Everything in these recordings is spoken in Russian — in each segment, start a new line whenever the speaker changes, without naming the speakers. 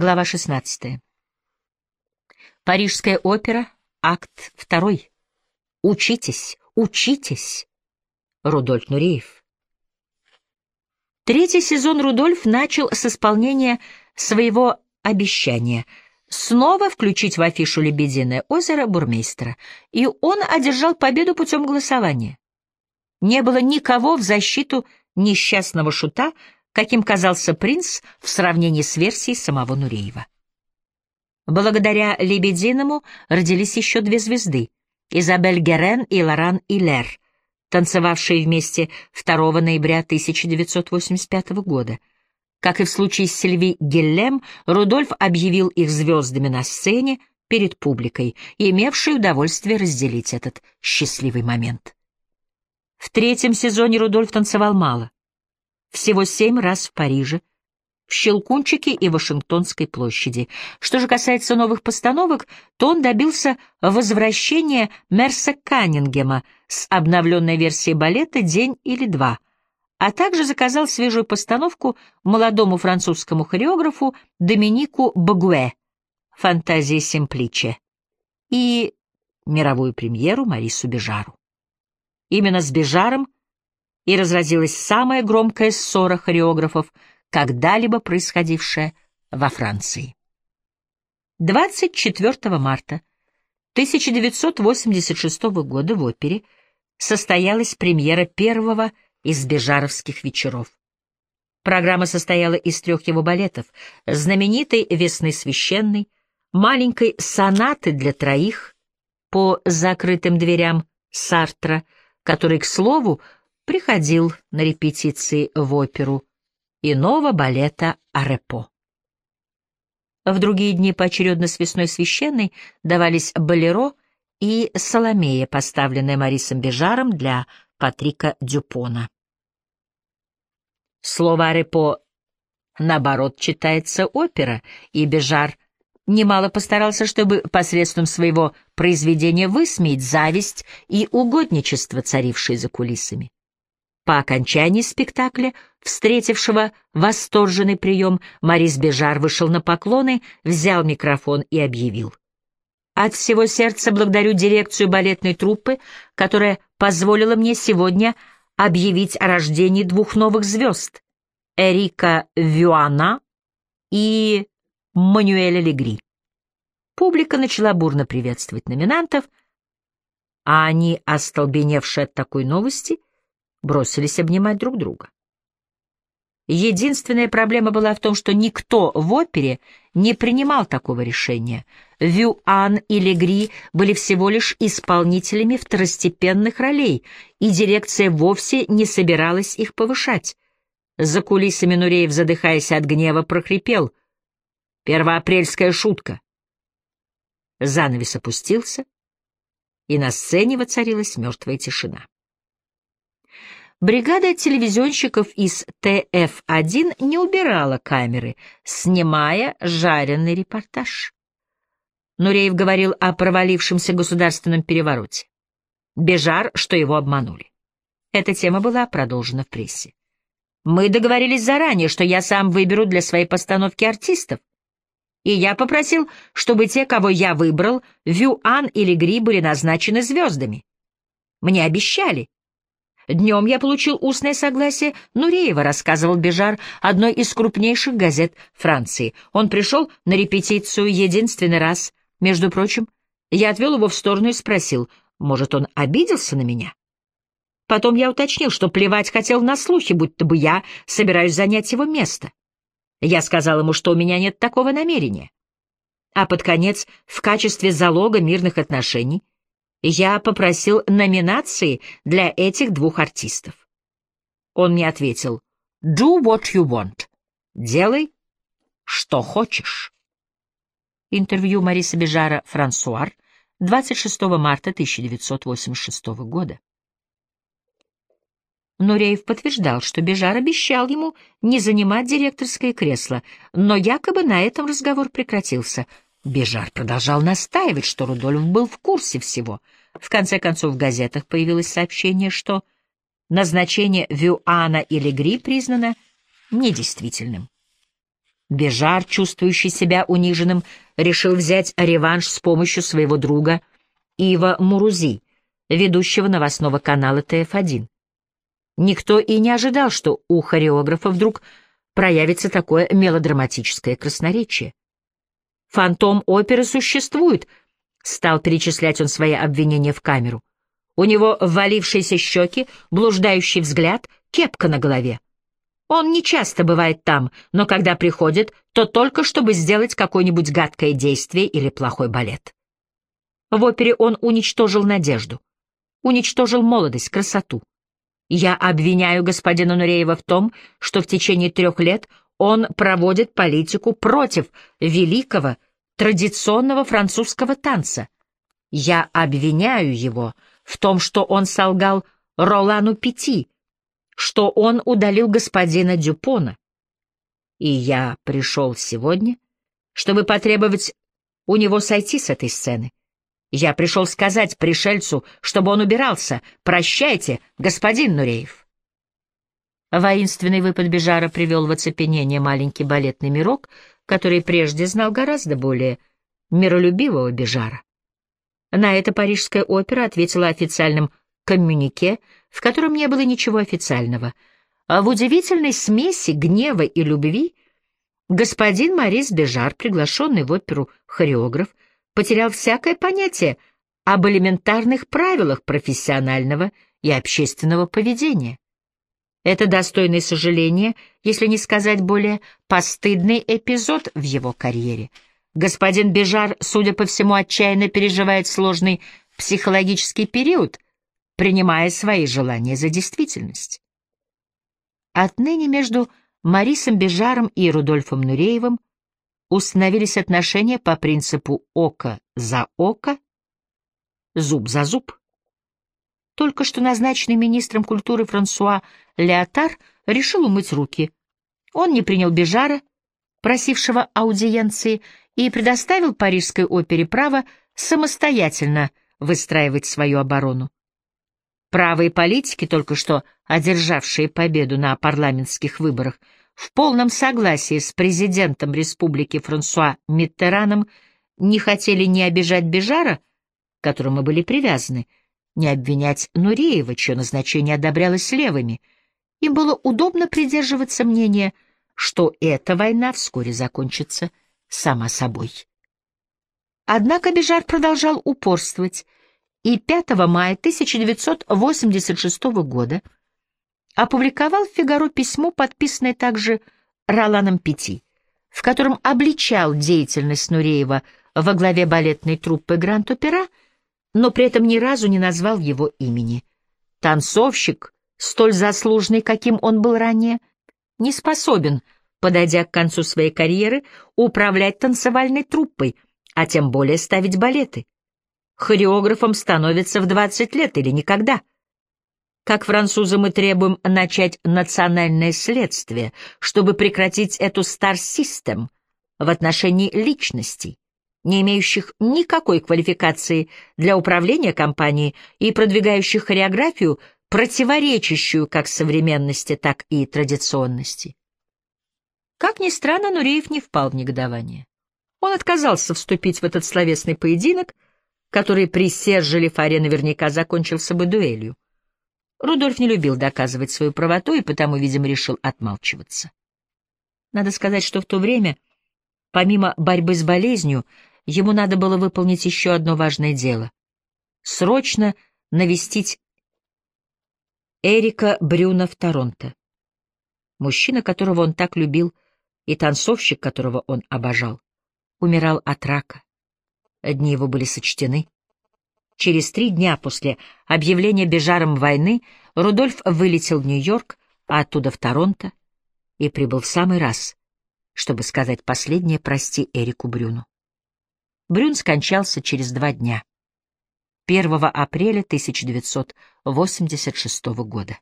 Глава 16. Парижская опера, акт 2. Учитесь, учитесь. Рудольф Нуреев. Третий сезон Рудольф начал с исполнения своего обещания снова включить в афишу «Лебединое озеро» бурмейстера, и он одержал победу путем голосования. Не было никого в защиту несчастного шута, каким казался принц в сравнении с версией самого Нуреева. Благодаря Лебединому родились еще две звезды — Изабель Герен и Лоран Илер, танцевавшие вместе 2 ноября 1985 года. Как и в случае с Сильви Геллем, Рудольф объявил их звездами на сцене перед публикой, имевшей удовольствие разделить этот счастливый момент. В третьем сезоне Рудольф танцевал мало всего семь раз в Париже, в Щелкунчике и Вашингтонской площади. Что же касается новых постановок, то он добился возвращения Мерса Каннингема с обновленной версией балета «День или два», а также заказал свежую постановку молодому французскому хореографу Доминику Багуэ «Фантазии Симпличе» и мировую премьеру Марису Бежару. Именно с Бежаром и разразилась самая громкая ссора хореографов, когда-либо происходившая во Франции. 24 марта 1986 года в опере состоялась премьера первого из бежаровских вечеров. Программа состояла из трех его балетов — знаменитой «Весны священной», маленькой «Сонаты для троих» по закрытым дверям Сартра, который, к слову, приходил на репетиции в оперу иного балета «Арепо». В другие дни поочередно с «Весной священной» давались «Болеро» и «Соломея», поставленная Марисом Бежаром для Патрика Дюпона. Слово «Арепо» наоборот читается опера, и Бежар немало постарался, чтобы посредством своего произведения высмеять зависть и угодничество, царившие за кулисами. По окончании спектакля, встретившего восторженный прием, Марис Бежар вышел на поклоны, взял микрофон и объявил. От всего сердца благодарю дирекцию балетной труппы, которая позволила мне сегодня объявить о рождении двух новых звезд — Эрика Вюана и Мануэля Легри. Публика начала бурно приветствовать номинантов, а они, остолбеневшие от такой новости, бросились обнимать друг друга. Единственная проблема была в том, что никто в опере не принимал такого решения. Вюан и Легри были всего лишь исполнителями второстепенных ролей, и дирекция вовсе не собиралась их повышать. За кулисами Нуреев, задыхаясь от гнева, прохрипел. «Первоапрельская шутка!» Занавес опустился, и на сцене воцарилась мертвая тишина. Бригада телевизионщиков из ТФ-1 не убирала камеры, снимая жареный репортаж. Нуреев говорил о провалившемся государственном перевороте. Бежар, что его обманули. Эта тема была продолжена в прессе. Мы договорились заранее, что я сам выберу для своей постановки артистов. И я попросил, чтобы те, кого я выбрал, Вюан или Гри, были назначены звездами. Мне обещали, Днем я получил устное согласие Нуреева, рассказывал Бежар одной из крупнейших газет Франции. Он пришел на репетицию единственный раз. Между прочим, я отвел его в сторону и спросил, может, он обиделся на меня? Потом я уточнил, что плевать хотел на слухи, будто бы я собираюсь занять его место. Я сказал ему, что у меня нет такого намерения. А под конец, в качестве залога мирных отношений, я попросил номинации для этих двух артистов. Он мне ответил «Do what you want» — «Делай, что хочешь». Интервью Мариса Бежара «Франсуар» 26 марта 1986 года. Нуреев подтверждал, что Бежар обещал ему не занимать директорское кресло, но якобы на этом разговор прекратился — Бежар продолжал настаивать, что Рудольф был в курсе всего. В конце концов в газетах появилось сообщение, что назначение Вюана или Гри признано недействительным. Бежар, чувствующий себя униженным, решил взять реванш с помощью своего друга Ива Мурузи, ведущего новостного канала ТФ-1. Никто и не ожидал, что у хореографа вдруг проявится такое мелодраматическое красноречие. «Фантом оперы существует», — стал перечислять он свои обвинения в камеру. У него ввалившиеся щеки, блуждающий взгляд, кепка на голове. Он не часто бывает там, но когда приходит, то только чтобы сделать какое-нибудь гадкое действие или плохой балет. В опере он уничтожил надежду, уничтожил молодость, красоту. Я обвиняю господина Нуреева в том, что в течение трех лет он проводит политику против великого традиционного французского танца. Я обвиняю его в том, что он солгал Ролану Пяти, что он удалил господина Дюпона. И я пришел сегодня, чтобы потребовать у него сойти с этой сцены. Я пришел сказать пришельцу, чтобы он убирался. Прощайте, господин Нуреев. Воинственный выпад Бежара привел в оцепенение маленький балетный мирок, который прежде знал гораздо более миролюбивого Бежара. На это парижская опера ответила официальным коммюнике, в котором не было ничего официального. А в удивительной смеси гнева и любви господин Морис Бежар, приглашенный в оперу хореограф, потерял всякое понятие об элементарных правилах профессионального и общественного поведения. Это достойный сожаления, если не сказать более постыдный эпизод в его карьере. Господин Бежар, судя по всему, отчаянно переживает сложный психологический период — принимая свои желания за действительность. Отныне между Марисом Бежаром и Рудольфом Нуреевым установились отношения по принципу око за око, зуб за зуб. Только что назначенный министром культуры Франсуа Леотар решил умыть руки. Он не принял Бежара, просившего аудиенции, и предоставил Парижской опере право самостоятельно выстраивать свою оборону. Правые политики, только что одержавшие победу на парламентских выборах, в полном согласии с президентом республики Франсуа Миттераном не хотели ни обижать Бежара, к которому были привязаны, ни обвинять Нуреева, чье назначение одобрялось левыми. Им было удобно придерживаться мнения, что эта война вскоре закончится сама собой. Однако Бежар продолжал упорствовать, и 5 мая 1986 года опубликовал в «Фигаро» письмо, подписанное также Роланом Пяти, в котором обличал деятельность Нуреева во главе балетной труппы Гранд-Опера, но при этом ни разу не назвал его имени. Танцовщик, столь заслуженный, каким он был ранее, не способен, подойдя к концу своей карьеры, управлять танцевальной труппой, а тем более ставить балеты. Хореографом становится в 20 лет или никогда. Как французы мы требуем начать национальное следствие, чтобы прекратить эту стар-систем в отношении личностей, не имеющих никакой квалификации для управления компанией и продвигающих хореографию, противоречащую как современности, так и традиционности. Как ни странно, Нуреев не впал в негодование. Он отказался вступить в этот словесный поединок — который при Серже Лефаре наверняка закончился бы дуэлью. Рудольф не любил доказывать свою правоту и потому, видимо, решил отмалчиваться. Надо сказать, что в то время, помимо борьбы с болезнью, ему надо было выполнить еще одно важное дело — срочно навестить Эрика Брюна в Торонто. Мужчина, которого он так любил, и танцовщик, которого он обожал, умирал от рака. Дни его были сочтены. Через три дня после объявления Бежаром войны Рудольф вылетел в Нью-Йорк, а оттуда в Торонто, и прибыл в самый раз, чтобы сказать последнее «прости» Эрику Брюну. Брюн скончался через два дня, 1 апреля 1986 года.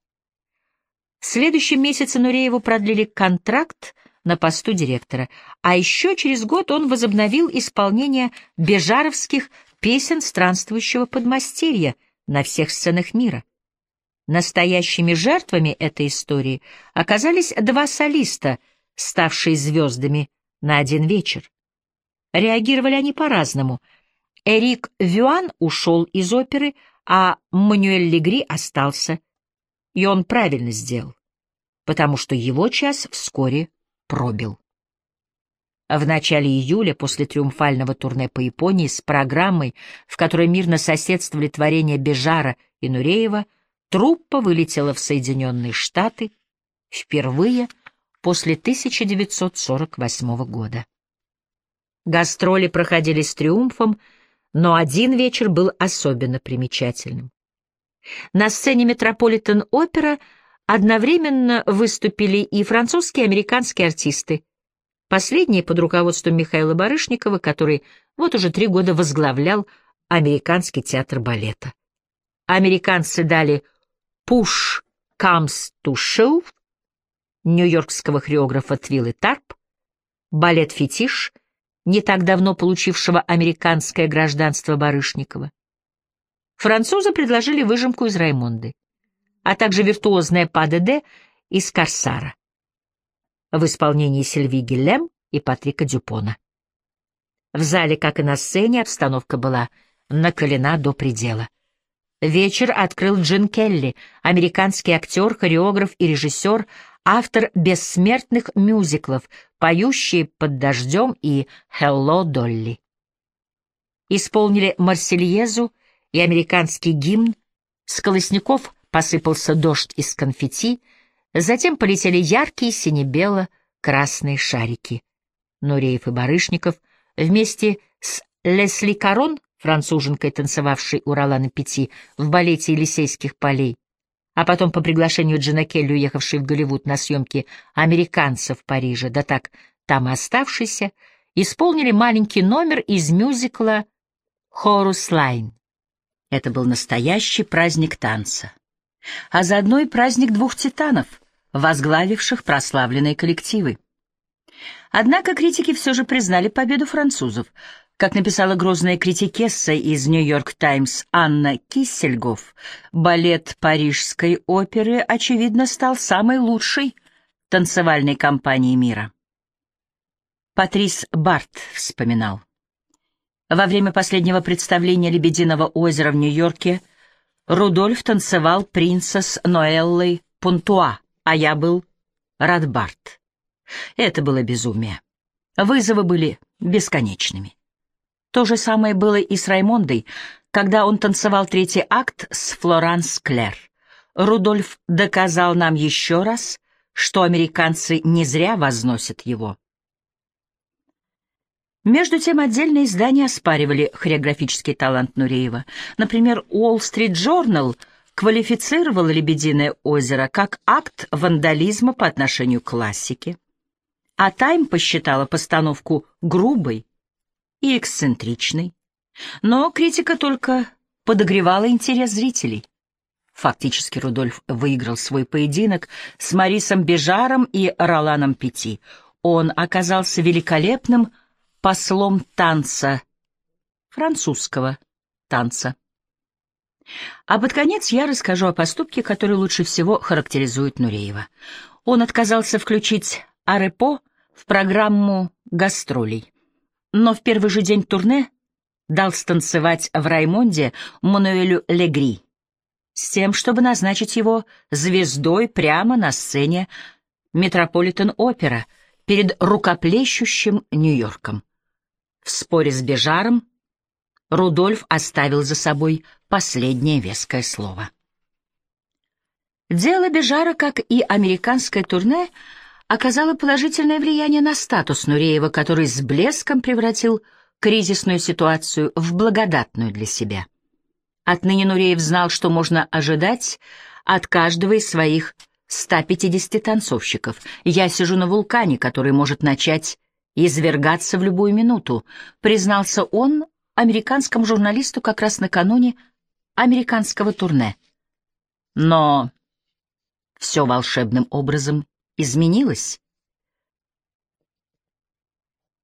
В следующем месяце Нурееву продлили контракт на посту директора, а еще через год он возобновил исполнение бежаровских песен странствующего подмастерья на всех сценах мира. Настоящими жертвами этой истории оказались два солиста, ставшие звездами на один вечер. Реагировали они по-разному. Эрик Вюан ушел из оперы, а Мануэль Легри остался. И он правильно сделал, потому что его час вскоре пробил. В начале июля, после триумфального турне по Японии с программой, в которой мирно соседствовали творения Бежара и Нуреева, труппа вылетела в Соединенные Штаты впервые после 1948 года. Гастроли проходили с триумфом, но один вечер был особенно примечательным. На сцене Метрополитен-опера одновременно выступили и французские и американские артисты, последние под руководством Михаила Барышникова, который вот уже три года возглавлял Американский театр балета. Американцы дали «Push comes to shove» нью-йоркского хореографа Твиллы Тарп, балет «Фетиш», не так давно получившего американское гражданство Барышникова. Французы предложили выжимку из Раймонды, а также виртуозное ПДД из Корсара в исполнении Сильви Гиллем и Патрика Дюпона. В зале, как и на сцене, обстановка была накалена до предела. Вечер открыл Джин Келли, американский актер, хореограф и режиссер, автор бессмертных мюзиклов, поющий под дождем и «Hello, Долли». Исполнили «Марсельезу» и американский гимн, с колосников посыпался дождь из конфетти, затем полетели яркие сине-бело-красные шарики. Нуреев и Барышников вместе с Лесли Карон француженкой, танцевавшей у Ролана Пяти в балете Елисейских полей, а потом по приглашению Джина Келли, уехавшей в Голливуд на съемки «Американцев» в Париже, да так там и оставшийся, исполнили маленький номер из мюзикла «Хорус Лайн». Это был настоящий праздник танца, а заодно и праздник двух титанов, возглавивших прославленные коллективы. Однако критики все же признали победу французов — как написала грозная критикесса из «Нью-Йорк Таймс» Анна Киссельгоф, балет Парижской оперы, очевидно, стал самой лучшей танцевальной компанией мира. Патрис Барт вспоминал. Во время последнего представления «Лебединого озера» в Нью-Йорке Рудольф танцевал принца с Ноэллой Пунтуа, а я был Радбарт. Это было безумие. Вызовы были бесконечными. То же самое было и с Раймондой, когда он танцевал третий акт с Флоранс Клер. Рудольф доказал нам еще раз, что американцы не зря возносят его. Между тем, отдельные издания оспаривали хореографический талант Нуреева. Например, Wall Street Journal квалифицировал «Лебединое озеро» как акт вандализма по отношению к классике, а «Тайм» посчитала постановку грубой, и эксцентричный, но критика только подогревала интерес зрителей. Фактически Рудольф выиграл свой поединок с Марисом Бежаром и Роланом Пяти. Он оказался великолепным послом танца, французского танца. А под конец я расскажу о поступке, который лучше всего характеризует Нуреева. Он отказался включить Арепо в программу гастролей но в первый же день турне дал станцевать в Раймонде Мануэлю Легри с тем, чтобы назначить его звездой прямо на сцене Метрополитен-опера перед рукоплещущим Нью-Йорком. В споре с Бежаром Рудольф оставил за собой последнее веское слово. Дело Бежара, как и американское турне, — оказало положительное влияние на статус Нуреева, который с блеском превратил кризисную ситуацию в благодатную для себя. Отныне Нуреев знал, что можно ожидать от каждого из своих 150 танцовщиков. Я сижу на вулкане, который может начать извергаться в любую минуту, признался он американскому журналисту как раз накануне американского турне. Но все волшебным образом изменилось.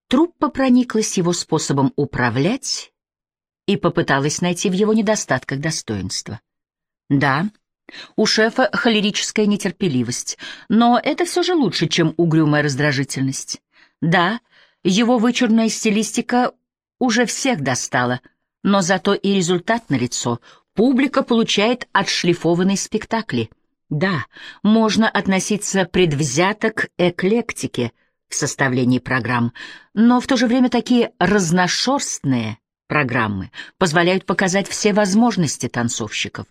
Труппа прониклась его способом управлять и попыталась найти в его недостатках достоинства. Да, у шефа холерическая нетерпеливость, но это все же лучше, чем угрюмая раздражительность. Да, Его вычурная стилистика уже всех достала, но зато и результат налицо. Публика получает отшлифованные спектакли. Да, можно относиться предвзято к эклектике в составлении программ, но в то же время такие разношерстные программы позволяют показать все возможности танцовщиков.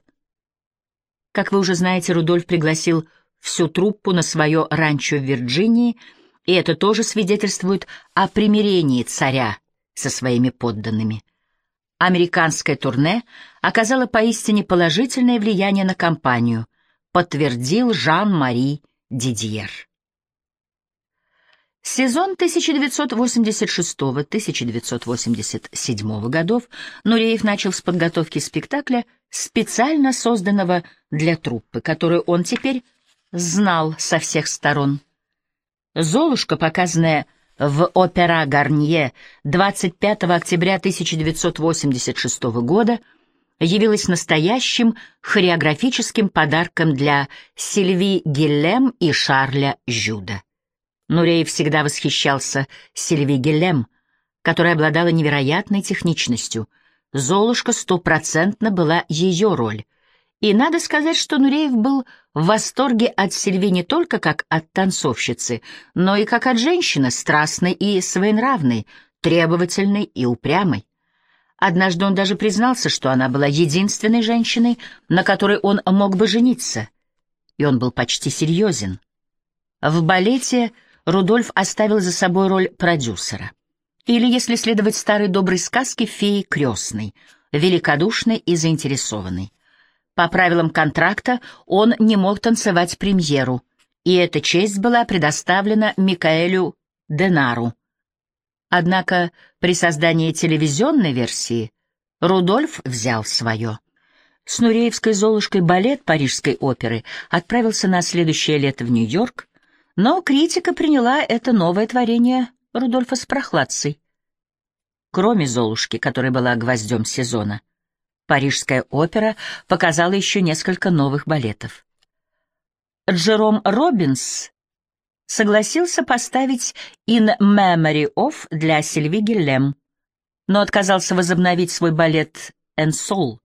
Как вы уже знаете, Рудольф пригласил всю труппу на свое ранчо в Вирджинии, и это тоже свидетельствует о примирении царя со своими подданными. Американское турне оказало поистине положительное влияние на компанию, подтвердил Жан-Мари Дидьер. Сезон 1986-1987 годов Нуреев начал с подготовки спектакля, специально созданного для труппы, которую он теперь знал со всех сторон. «Золушка», показанная в опера Гарнье 25 октября 1986 года, явилась настоящим хореографическим подарком для Сильви Гиллем и Шарля Жюда. Нуреев всегда восхищался Сильви Гиллем, которая обладала невероятной техничностью. Золушка стопроцентно была ее роль. И надо сказать, что Нуреев был в восторге от Сильви не только как от танцовщицы, но и как от женщины, страстной и своенравной, требовательной и упрямой. Однажды он даже признался, что она была единственной женщиной, на которой он мог бы жениться. И он был почти серьезен. В балете Рудольф оставил за собой роль продюсера. Или, если следовать старой доброй сказке, феи крестной, великодушной и заинтересованной. По правилам контракта он не мог танцевать премьеру, и эта честь была предоставлена Микаэлю Денару. Однако при создании телевизионной версии Рудольф взял свое. С Нуреевской «Золушкой» балет Парижской оперы отправился на следующее лето в Нью-Йорк, но критика приняла это новое творение Рудольфа с прохладцей. Кроме «Золушки», которая была гвоздем сезона, Парижская опера показала еще несколько новых балетов. Джером Робинс согласился поставить «In Memory of» для Сильви Гиллем, но отказался возобновить свой балет «En Soul»,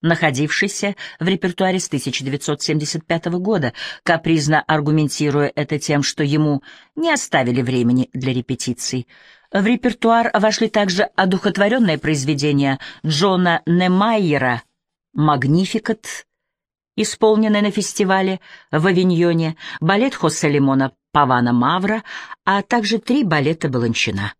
находившийся в репертуаре с 1975 года, капризно аргументируя это тем, что ему не оставили времени для репетиций. В репертуар вошли также одухотворенное произведение Джона Немайера «Магнификат», исполненное на фестивале в Авиньоне, балет Хосе Лимона Павана Мавра, а также три балета Баланчина.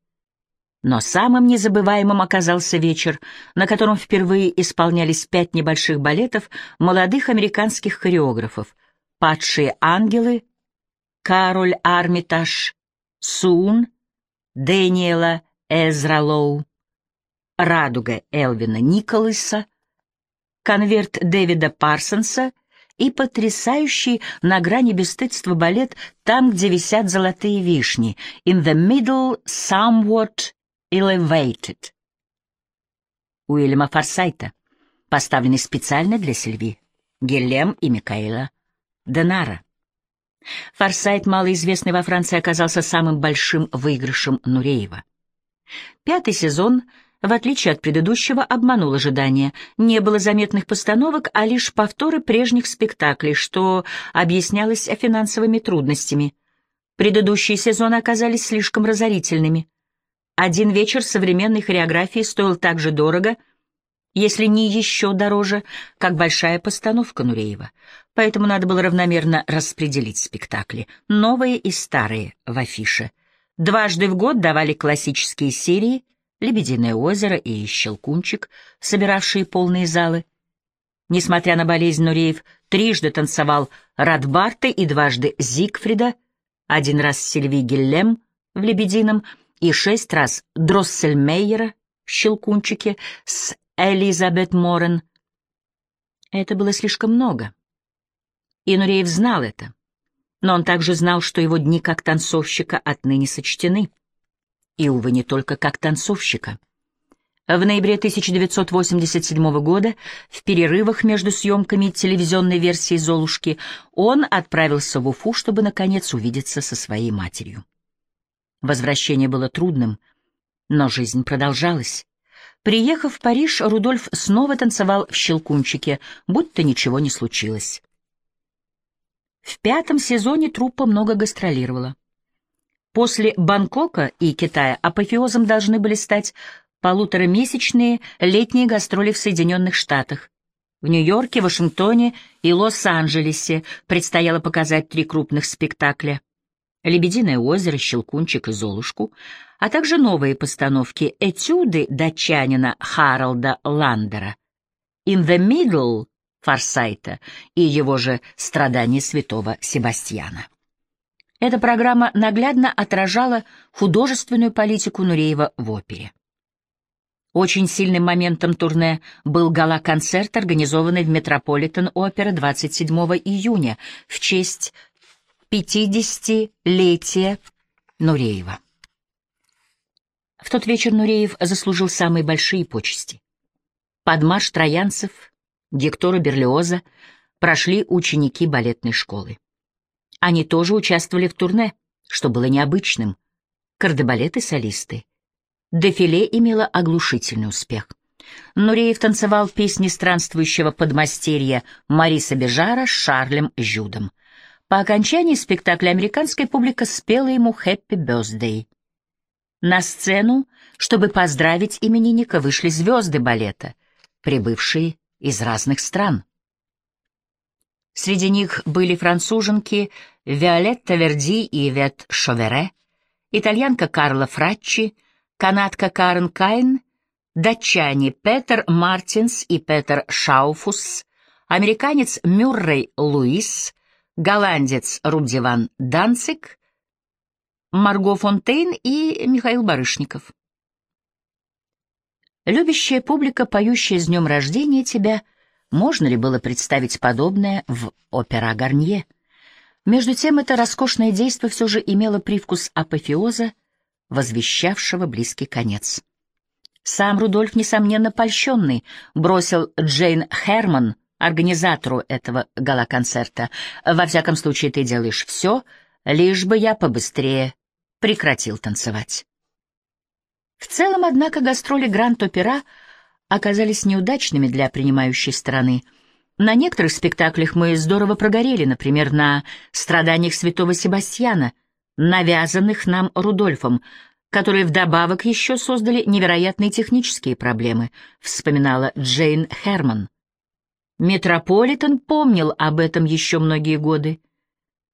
Но самым незабываемым оказался вечер, на котором впервые исполнялись пять небольших балетов молодых американских хореографов «Падшие ангелы», «Кароль Армитаж», «Сун», Дэниела Эзралоу, «Радуга» Элвина Николаса, «Конверт» Дэвида Парсонса и потрясающий на грани бесстыдства балет «Там, где висят золотые вишни» «In the middle, somewhat elevated» Уильяма Форсайта, поставленный специально для Сильви, Гелем и Микаэла Денара. Форсайт, малоизвестный во Франции, оказался самым большим выигрышем Нуреева. Пятый сезон, в отличие от предыдущего, обманул ожидания. Не было заметных постановок, а лишь повторы прежних спектаклей, что объяснялось финансовыми трудностями. Предыдущие сезоны оказались слишком разорительными. Один вечер современной хореографии стоил так же дорого — если не еще дороже, как большая постановка Нуреева. Поэтому надо было равномерно распределить спектакли, новые и старые, в афише. Дважды в год давали классические серии «Лебединое озеро» и «Щелкунчик», собиравшие полные залы. Несмотря на болезнь, Нуреев трижды танцевал Радбарта и дважды Зигфрида, один раз Сильви Гиллем в «Лебедином» и шесть раз Дроссельмейера в «Щелкунчике» с Элизабет Морен. Это было слишком много. И Нуреев знал это. Но он также знал, что его дни как танцовщика отныне сочтены. И, увы, не только как танцовщика. В ноябре 1987 года, в перерывах между съемками телевизионной версии «Золушки», он отправился в Уфу, чтобы, наконец, увидеться со своей матерью. Возвращение было трудным, но жизнь продолжалась. Приехав в Париж, Рудольф снова танцевал в «Щелкунчике», будто ничего не случилось. В пятом сезоне труппа много гастролировала. После Бангкока и Китая апофеозом должны были стать полуторамесячные летние гастроли в Соединенных Штатах. В Нью-Йорке, Вашингтоне и Лос-Анджелесе предстояло показать три крупных спектакля — «Лебединое озеро», «Щелкунчик» и «Золушку», а также новые постановки «Этюды» датчанина Харалда Ландера, «In the Middle» Форсайта и его же «Страдания святого Себастьяна». Эта программа наглядно отражала художественную политику Нуреева в опере. Очень сильным моментом турне был гала-концерт, организованный в Метрополитен-опера 27 июня в честь 50-летие Нуреева. В тот вечер Нуреев заслужил самые большие почести. Под марш троянцев, Гектора Берлиоза прошли ученики балетной школы. Они тоже участвовали в турне, что было необычным. Кардебалеты-солисты. Дефиле имело оглушительный успех. Нуреев танцевал песни странствующего подмастерья Мариса Бежара с Шарлем Жюдом. По окончании спектакля американская публика спела ему «Хэппи Бёздэй». На сцену, чтобы поздравить именинника, вышли звезды балета, прибывшие из разных стран. Среди них были француженки Виолетта Верди и Вет Шовере, итальянка Карла Фраччи, канадка Карен Кайн, датчане Петер Мартинс и Петер Шауфус, американец Мюррей Луис, голландец Рудзиван Данцик, Марго Фонтейн и Михаил Барышников. Любящая публика, поющая с днем рождения тебя, можно ли было представить подобное в опера Гарнье? Между тем, это роскошное действо все же имело привкус апофеоза, возвещавшего близкий конец. Сам Рудольф, несомненно польщенный, бросил Джейн Херман организатору этого гала-концерта. Во всяком случае, ты делаешь все, лишь бы я побыстрее прекратил танцевать. В целом, однако, гастроли Гранд-Опера оказались неудачными для принимающей стороны. На некоторых спектаклях мы здорово прогорели, например, на «Страданиях святого Себастьяна», навязанных нам Рудольфом, которые вдобавок еще создали невероятные технические проблемы, вспоминала Джейн Херман. Метрополитен помнил об этом еще многие годы.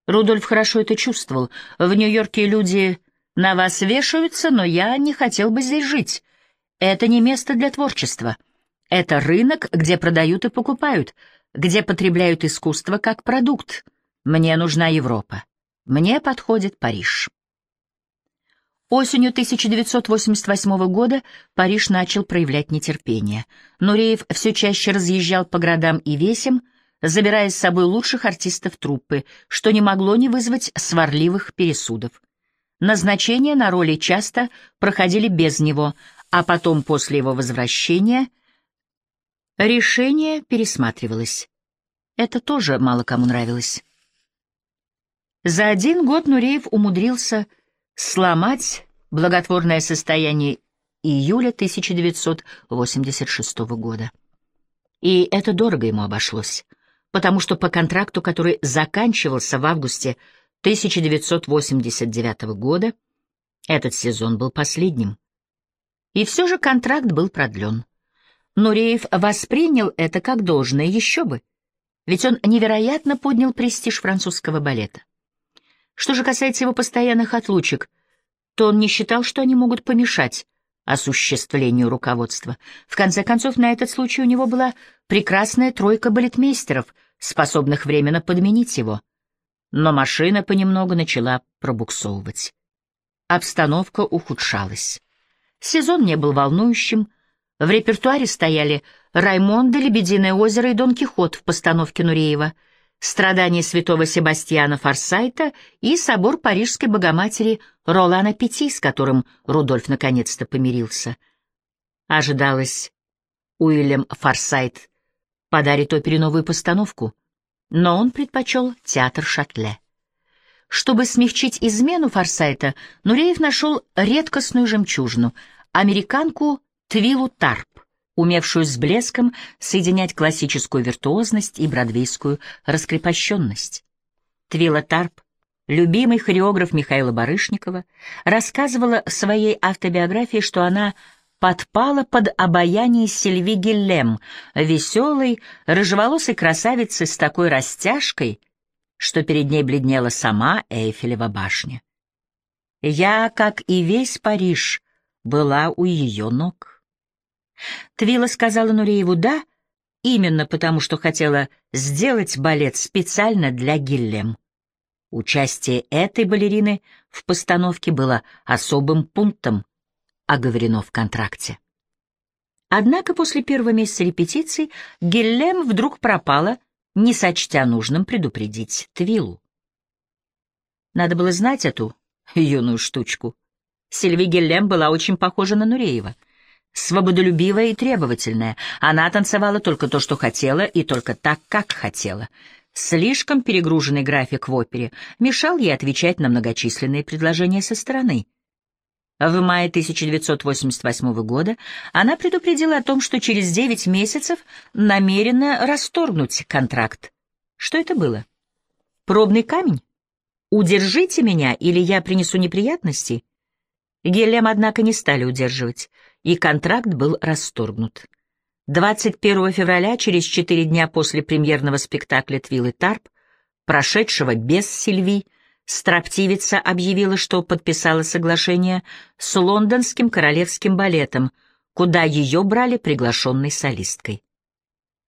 Рудольф хорошо это чувствовал. В Нью-Йорке люди на вас вешаются, но я не хотел бы здесь жить. Это не место для творчества. Это рынок, где продают и покупают, где потребляют искусство как продукт. Мне нужна Европа. Мне подходит Париж. Осенью 1988 года Париж начал проявлять нетерпение. Нуреев все чаще разъезжал по городам и весям, забирая с собой лучших артистов труппы, что не могло не вызвать сварливых пересудов. Назначения на роли часто проходили без него, а потом, после его возвращения, решение пересматривалось. Это тоже мало кому нравилось. За один год Нуреев умудрился сломать благотворное состояние июля 1986 года. И это дорого ему обошлось, потому что по контракту, который заканчивался в августе 1989 года, этот сезон был последним. И все же контракт был продлен. Нуреев воспринял это как должное еще бы, ведь он невероятно поднял престиж французского балета. Что же касается его постоянных отлучек, то он не считал, что они могут помешать осуществлению руководства. В конце концов, на этот случай у него была прекрасная тройка балетмейстеров, способных временно подменить его. Но машина понемногу начала пробуксовывать. Обстановка ухудшалась. Сезон не был волнующим. В репертуаре стояли «Раймонда», «Лебединое озеро» и «Дон Кихот» в постановке Нуреева — страдания святого Себастьяна Форсайта и собор Парижской Богоматери Ролана Пяти, с которым Рудольф наконец-то помирился. Ожидалось, Уильям Форсайт подарит опере новую постановку, но он предпочел театр Шатле. Чтобы смягчить измену Форсайта, Нуреев нашел редкостную жемчужину — американку Твилу Тарп, умевшую с блеском соединять классическую виртуозность и бродвейскую раскрепощенность. Твила Тарп, любимый хореограф Михаила Барышникова, рассказывала в своей автобиографии, что она подпала под обаяние Сильви Гиллем, веселой, рыжеволосой красавицы с такой растяжкой, что перед ней бледнела сама Эйфелева башня. Я, как и весь Париж, была у ее ног. Твила сказала Нурееву «да», именно потому, что хотела сделать балет специально для Гиллем. Участие этой балерины в постановке было особым пунктом, оговорено в контракте. Однако после первого месяца репетиций Гиллем вдруг пропала, не сочтя нужным предупредить Твилу. Надо было знать эту юную штучку. Сильви Гиллем была очень похожа на Нуреева. Свободолюбивая и требовательная, она танцевала только то, что хотела, и только так, как хотела. Слишком перегруженный график в опере мешал ей отвечать на многочисленные предложения со стороны — в мае 1988 года она предупредила о том, что через 9 месяцев намерена расторгнуть контракт. Что это было? Пробный камень? Удержите меня, или я принесу неприятности? Гелем, однако, не стали удерживать, и контракт был расторгнут. 21 февраля, через четыре дня после премьерного спектакля «Твилл Тарп», прошедшего без Сильви, Строптивица объявила, что подписала соглашение с лондонским королевским балетом, куда ее брали приглашенной солисткой.